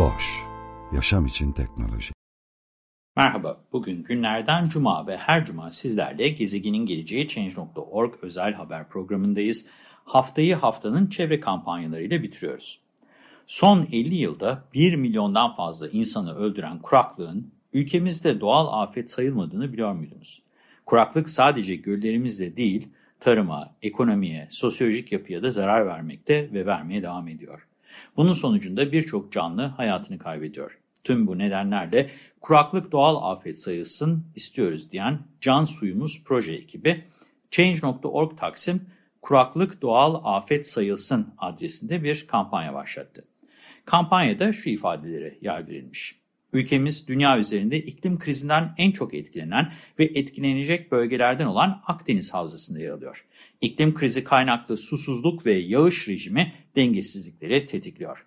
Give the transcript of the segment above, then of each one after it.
Boş, yaşam için teknoloji. Merhaba, bugün günlerden cuma ve her cuma sizlerle Gezegenin Geleceği Change.org özel haber programındayız. Haftayı haftanın çevre kampanyalarıyla bitiriyoruz. Son 50 yılda 1 milyondan fazla insanı öldüren kuraklığın ülkemizde doğal afet sayılmadığını biliyor muydunuz? Kuraklık sadece göllerimizde değil, tarıma, ekonomiye, sosyolojik yapıya da zarar vermekte ve vermeye devam ediyor. Bunun sonucunda birçok canlı hayatını kaybediyor. Tüm bu nedenlerle kuraklık doğal afet sayılsın istiyoruz diyen Can Suyumuz proje ekibi Change.org Taksim kuraklık doğal afet sayılsın adresinde bir kampanya başlattı. Kampanyada şu ifadeleri yer verilmiş. Ülkemiz dünya üzerinde iklim krizinden en çok etkilenen ve etkilenecek bölgelerden olan Akdeniz Havzası'nda yer alıyor. İklim krizi kaynaklı susuzluk ve yağış rejimi dengesizlikleri tetikliyor.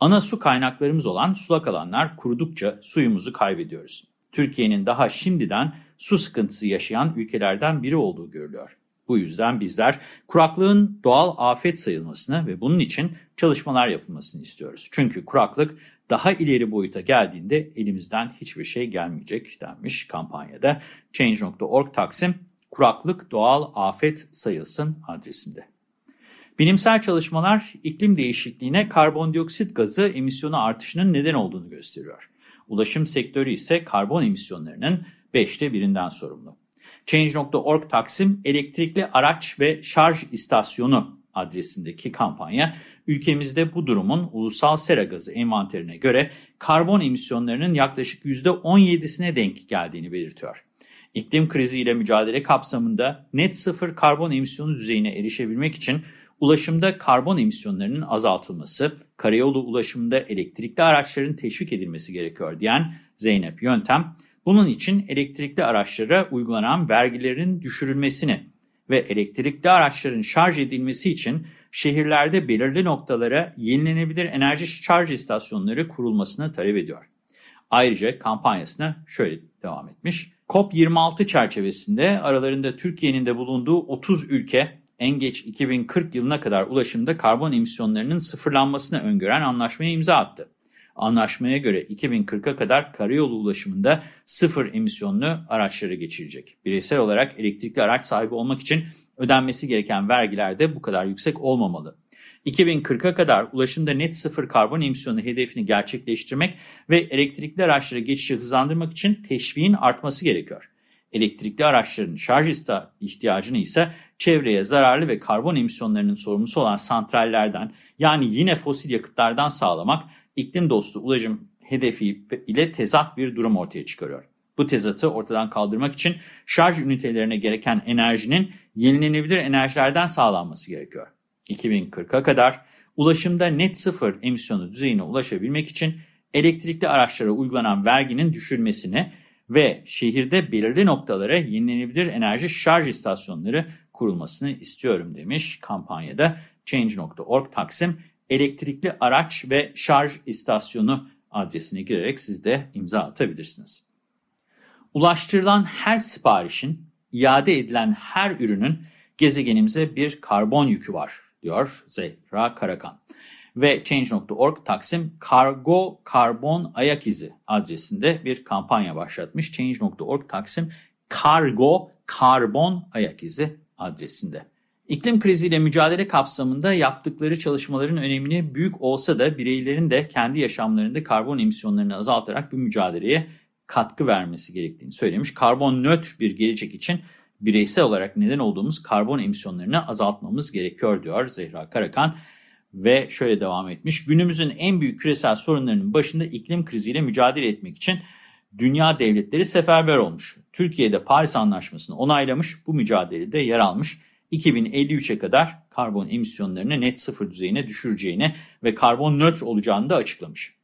Ana su kaynaklarımız olan sulak alanlar kurudukça suyumuzu kaybediyoruz. Türkiye'nin daha şimdiden su sıkıntısı yaşayan ülkelerden biri olduğu görülüyor. Bu yüzden bizler kuraklığın doğal afet sayılmasını ve bunun için çalışmalar yapılmasını istiyoruz. Çünkü kuraklık daha ileri boyuta geldiğinde elimizden hiçbir şey gelmeyecek denmiş kampanyada. Change.org Taksim kuraklık doğal afet sayılsın adresinde. Bilimsel çalışmalar iklim değişikliğine karbondioksit gazı emisyonu artışının neden olduğunu gösteriyor. Ulaşım sektörü ise karbon emisyonlarının 5'te birinden sorumlu. Change.org Taksim elektrikli araç ve şarj istasyonu adresindeki kampanya ülkemizde bu durumun ulusal sera gazı envanterine göre karbon emisyonlarının yaklaşık %17'sine denk geldiğini belirtiyor. İklim kriziyle mücadele kapsamında net sıfır karbon emisyonu düzeyine erişebilmek için ulaşımda karbon emisyonlarının azaltılması, karayolu ulaşımında elektrikli araçların teşvik edilmesi gerekiyor diyen Zeynep Yöntem, bunun için elektrikli araçlara uygulanan vergilerin düşürülmesini ve elektrikli araçların şarj edilmesi için şehirlerde belirli noktalara yenilenebilir enerji şarj istasyonları kurulmasını talep ediyor. Ayrıca kampanyasına şöyle devam etmiş. COP26 çerçevesinde aralarında Türkiye'nin de bulunduğu 30 ülke en geç 2040 yılına kadar ulaşımda karbon emisyonlarının sıfırlanmasını öngören anlaşmaya imza attı. Anlaşmaya göre 2040'a kadar karayolu ulaşımında sıfır emisyonlu araçlara geçilecek. Bireysel olarak elektrikli araç sahibi olmak için ödenmesi gereken vergiler de bu kadar yüksek olmamalı. 2040'a kadar ulaşımda net sıfır karbon emisyonu hedefini gerçekleştirmek ve elektrikli araçlara geçişi hızlandırmak için teşviğin artması gerekiyor. Elektrikli araçların şarj ihtiyacını ise çevreye zararlı ve karbon emisyonlarının sorumlusu olan santrallerden yani yine fosil yakıtlardan sağlamak iklim dostu ulaşım hedefi ile tezat bir durum ortaya çıkarıyor. Bu tezatı ortadan kaldırmak için şarj ünitelerine gereken enerjinin yenilenebilir enerjilerden sağlanması gerekiyor. 2040'a kadar ulaşımda net sıfır emisyonu düzeyine ulaşabilmek için elektrikli araçlara uygulanan verginin düşürmesini ve şehirde belirli noktalara yenilenebilir enerji şarj istasyonları kurulmasını istiyorum demiş kampanyada Change.org Taksim elektrikli araç ve şarj istasyonu adresine girerek siz de imza atabilirsiniz. Ulaştırılan her siparişin, iade edilen her ürünün gezegenimize bir karbon yükü var, diyor Zehra Karakan. Ve Change.org Taksim Kargo Karbon Ayak İzi adresinde bir kampanya başlatmış. Change.org Taksim Kargo Karbon Ayak İzi adresinde. İklim kriziyle mücadele kapsamında yaptıkları çalışmaların önemini büyük olsa da bireylerin de kendi yaşamlarında karbon emisyonlarını azaltarak bu mücadeleye katkı vermesi gerektiğini söylemiş. Karbon nötr bir gelecek için bireysel olarak neden olduğumuz karbon emisyonlarını azaltmamız gerekiyor diyor Zehra Karakan. Ve şöyle devam etmiş. Günümüzün en büyük küresel sorunlarının başında iklim kriziyle mücadele etmek için dünya devletleri seferber olmuş. Türkiye'de Paris Anlaşması'nı onaylamış, bu mücadelede yer almış 2053'e kadar karbon emisyonlarını net sıfır düzeyine düşüreceğini ve karbon nötr olacağını da açıklamış.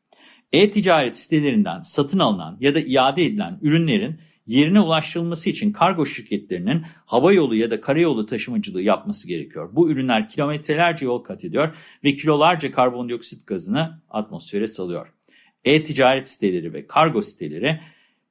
E-ticaret sitelerinden satın alınan ya da iade edilen ürünlerin yerine ulaştırılması için kargo şirketlerinin hava yolu ya da karayolu taşımacılığı yapması gerekiyor. Bu ürünler kilometrelerce yol kat ediyor ve kilolarca karbondioksit gazını atmosfere salıyor. E-ticaret siteleri ve kargo siteleri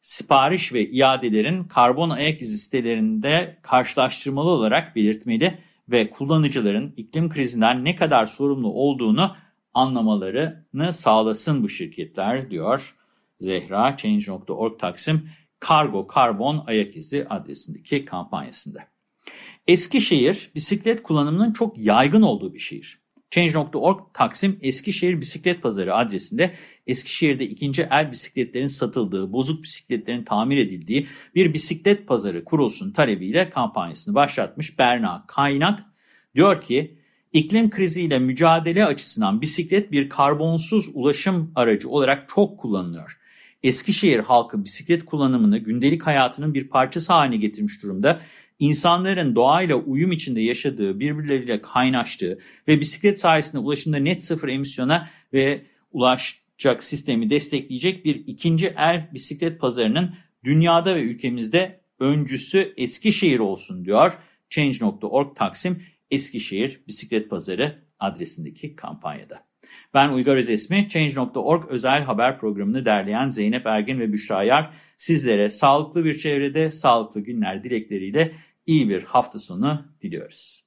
sipariş ve iadelerin karbon ayak izi sitelerinde karşılaştırmalı olarak belirtmeli ve kullanıcıların iklim krizinden ne kadar sorumlu olduğunu anlamalarını sağlasın bu şirketler diyor Zehra Change.org Taksim Kargo Karbon Ayak İzi adresindeki kampanyasında. Eskişehir bisiklet kullanımının çok yaygın olduğu bir şehir. Change.org Taksim Eskişehir Bisiklet Pazarı adresinde Eskişehir'de ikinci el bisikletlerin satıldığı, bozuk bisikletlerin tamir edildiği bir bisiklet pazarı kurulsun talebiyle kampanyasını başlatmış Berna Kaynak diyor ki iklim kriziyle mücadele açısından bisiklet bir karbonsuz ulaşım aracı olarak çok kullanılıyor. Eskişehir halkı bisiklet kullanımını gündelik hayatının bir parçası haline getirmiş durumda. İnsanların doğayla uyum içinde yaşadığı, birbirleriyle kaynaştığı ve bisiklet sayesinde ulaşımda net sıfır emisyona ve ulaşacak sistemi destekleyecek bir ikinci el bisiklet pazarının dünyada ve ülkemizde öncüsü Eskişehir olsun diyor. Change.org Taksim Eskişehir Bisiklet Pazarı adresindeki kampanyada. Ben Uygar Özesmi, Change.org özel haber programını derleyen Zeynep Ergin ve Büşra Yar sizlere sağlıklı bir çevrede, sağlıklı günler dilekleriyle iyi bir hafta sonu diliyoruz.